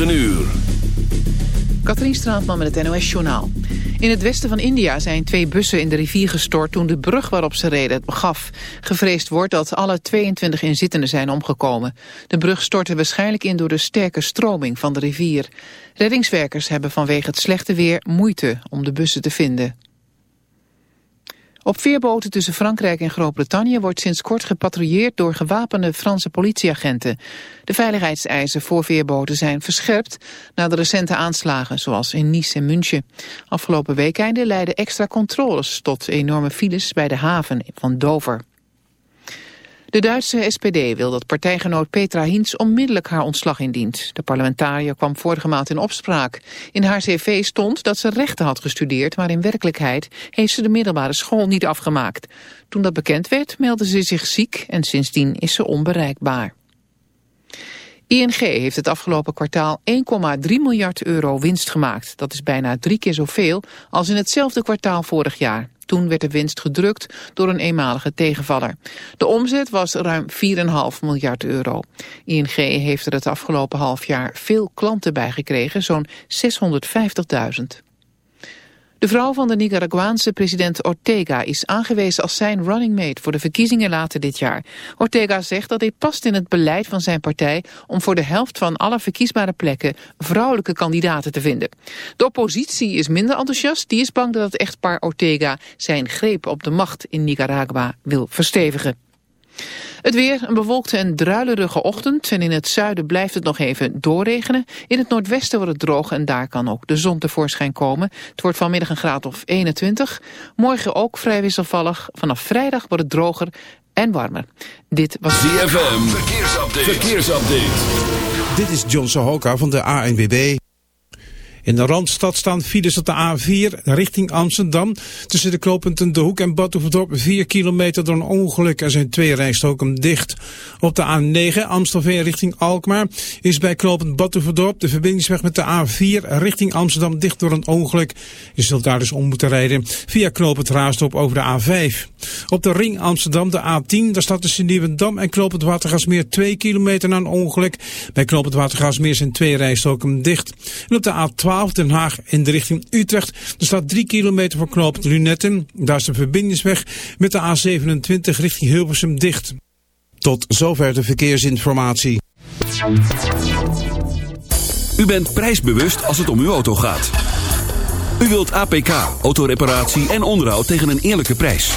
9 uur. Katrien Straatman met het NOS-journaal. In het westen van India zijn twee bussen in de rivier gestort toen de brug waarop ze reden het begaf. Gevreesd wordt dat alle 22 inzittenden zijn omgekomen. De brug stortte waarschijnlijk in door de sterke stroming van de rivier. Reddingswerkers hebben vanwege het slechte weer moeite om de bussen te vinden. Op veerboten tussen Frankrijk en Groot-Brittannië wordt sinds kort gepatrouilleerd door gewapende Franse politieagenten. De veiligheidseisen voor veerboten zijn verscherpt na de recente aanslagen, zoals in Nice en München. Afgelopen weekenden leidden extra controles tot enorme files bij de haven van Dover. De Duitse SPD wil dat partijgenoot Petra Hinz onmiddellijk haar ontslag indient. De parlementariër kwam vorige maand in opspraak. In haar cv stond dat ze rechten had gestudeerd, maar in werkelijkheid heeft ze de middelbare school niet afgemaakt. Toen dat bekend werd, meldde ze zich ziek en sindsdien is ze onbereikbaar. ING heeft het afgelopen kwartaal 1,3 miljard euro winst gemaakt. Dat is bijna drie keer zoveel als in hetzelfde kwartaal vorig jaar. Toen werd de winst gedrukt door een eenmalige tegenvaller. De omzet was ruim 4,5 miljard euro. ING heeft er het afgelopen half jaar veel klanten bij gekregen, zo'n 650.000. De vrouw van de Nicaraguaanse president Ortega is aangewezen als zijn running mate voor de verkiezingen later dit jaar. Ortega zegt dat dit past in het beleid van zijn partij om voor de helft van alle verkiesbare plekken vrouwelijke kandidaten te vinden. De oppositie is minder enthousiast, die is bang dat het echtpaar Ortega zijn greep op de macht in Nicaragua wil verstevigen. Het weer, een bewolkte en druilerige ochtend en in het zuiden blijft het nog even doorregenen. In het noordwesten wordt het droog en daar kan ook de zon tevoorschijn komen. Het wordt vanmiddag een graad of 21. Morgen ook vrij wisselvallig. Vanaf vrijdag wordt het droger en warmer. Dit was ZFM, verkeersupdate. verkeersupdate. Dit is John Sohoka van de ANWB. In de Randstad staan files op de A4 richting Amsterdam. Tussen de knooppunten De Hoek en Badhoevedorp 4 kilometer door een ongeluk. Er zijn twee rijstroken dicht. Op de A9 Amstelveen richting Alkmaar is bij knooppunt Badhoevedorp de verbindingsweg met de A4 richting Amsterdam dicht door een ongeluk. Je zult daar dus om moeten rijden via knooppunt Raastop over de A5. Op de ring Amsterdam de A10, daar staat tussen Nieuwendam en knooppunt Watergasmeer 2 kilometer na een ongeluk. Bij knooppunt Watergasmeer zijn twee rijstroken dicht. En op de A12 Den Haag in de richting Utrecht. Er staat 3 kilometer voor knooppunt Lunetten. Daar is de verbindingsweg met de A27 richting Hilversum dicht. Tot zover de verkeersinformatie. U bent prijsbewust als het om uw auto gaat. U wilt APK, autoreparatie en onderhoud tegen een eerlijke prijs.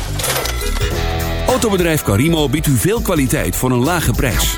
Autobedrijf Carimo biedt u veel kwaliteit voor een lage prijs.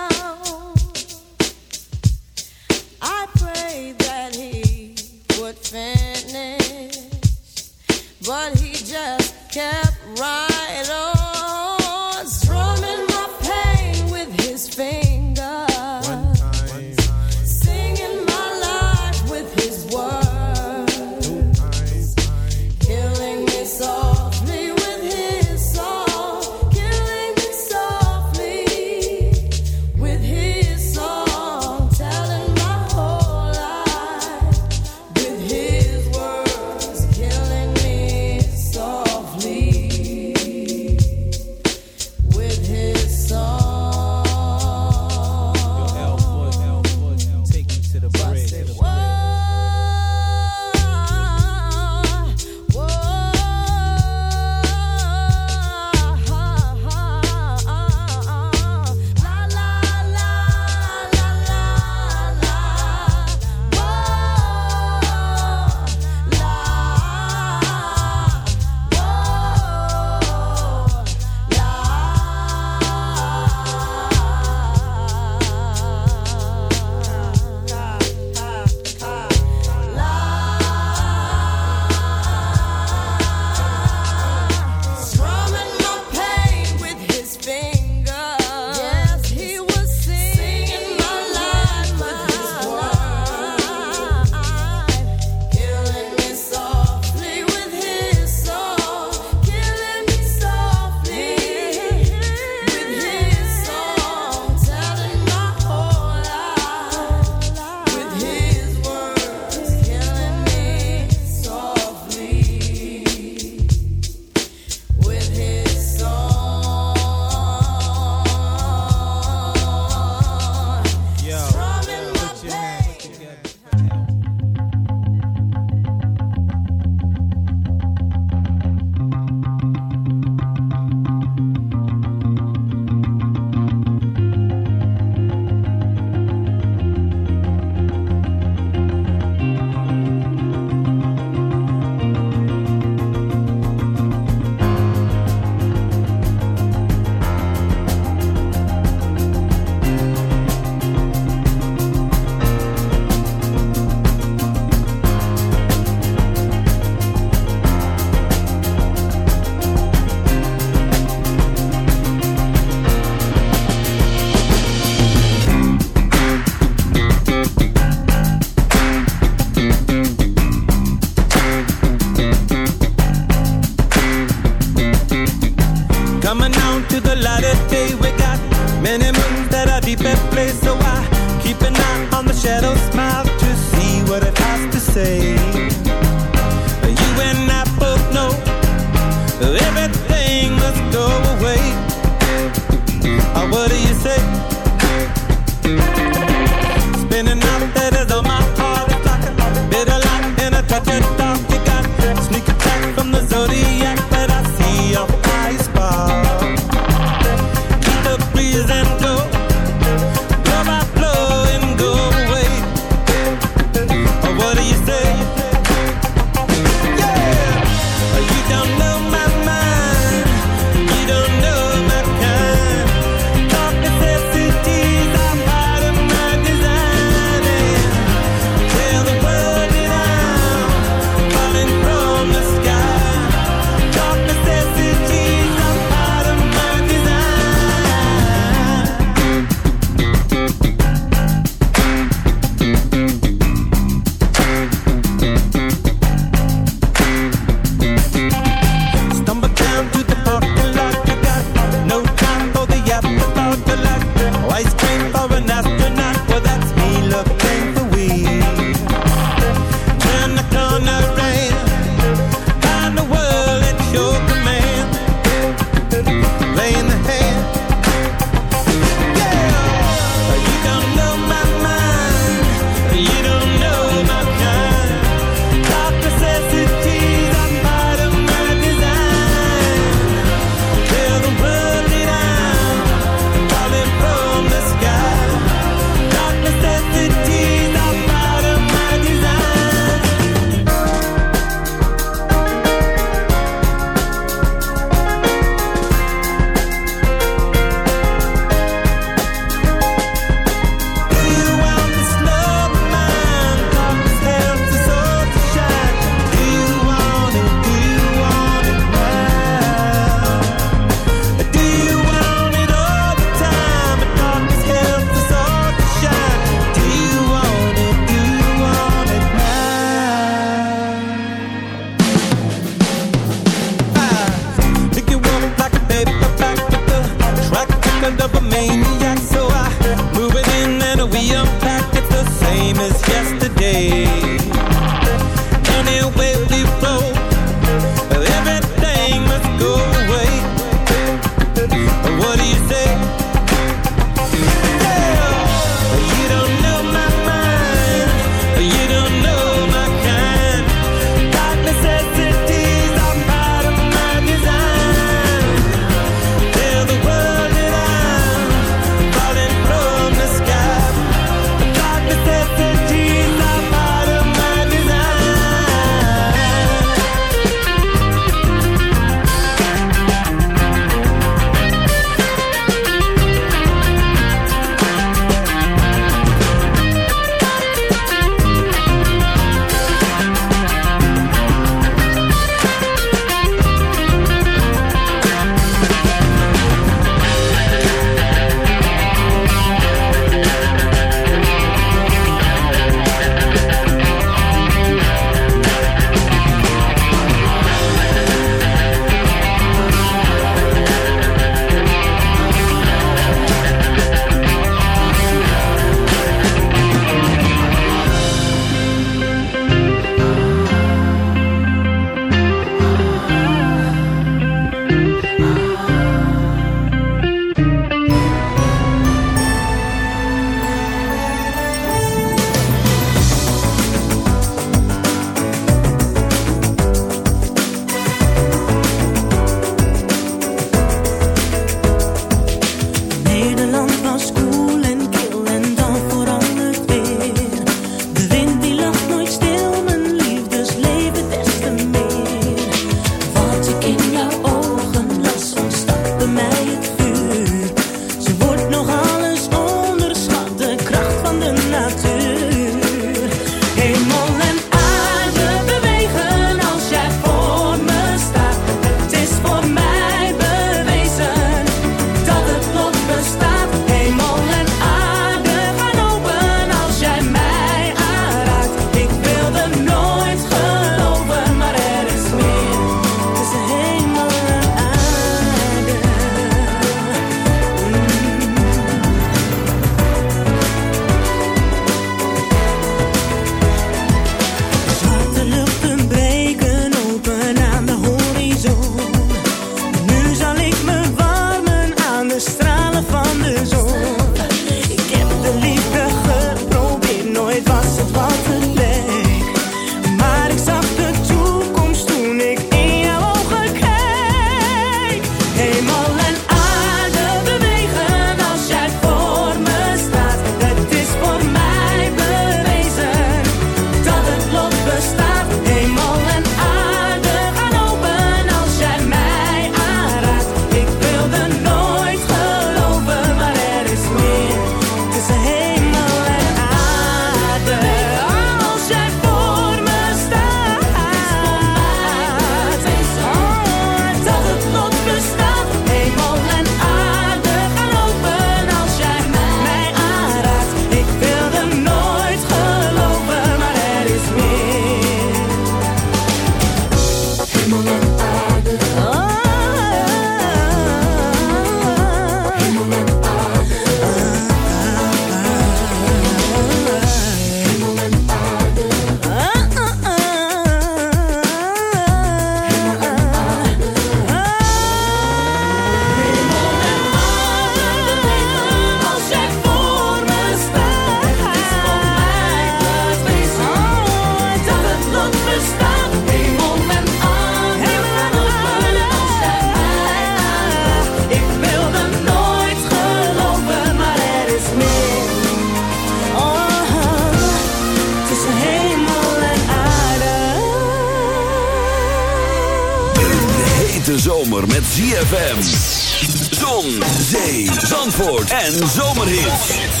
En zomerhits.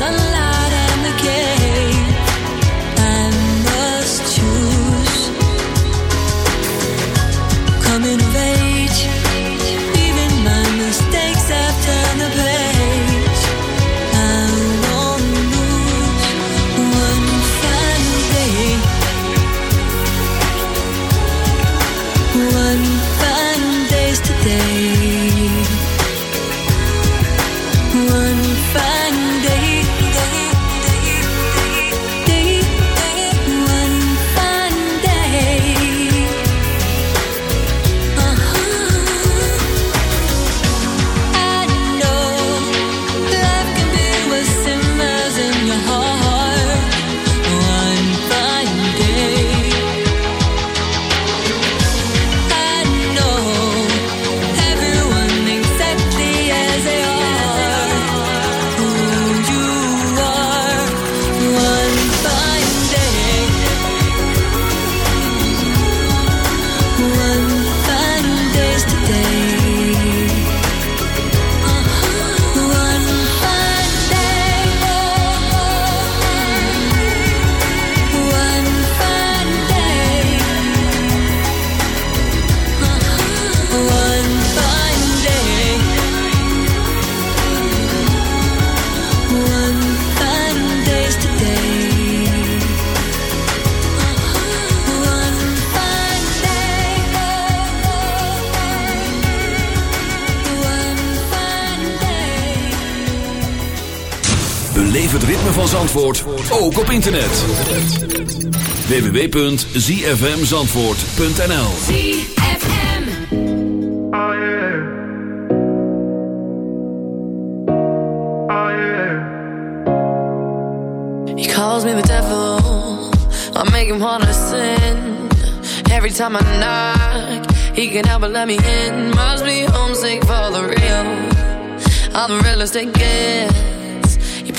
sunlight Zandvoort. Ook op internet. www.zfmzandvoort.nl ZFM Oh yeah Oh yeah He calls me the devil. I make him wanna sin. Every time I knock He can help but let me in. Must be homesick for the real. I'm the realest it gets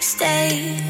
Stay.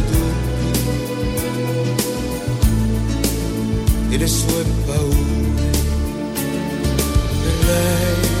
It is det svunne behov. Men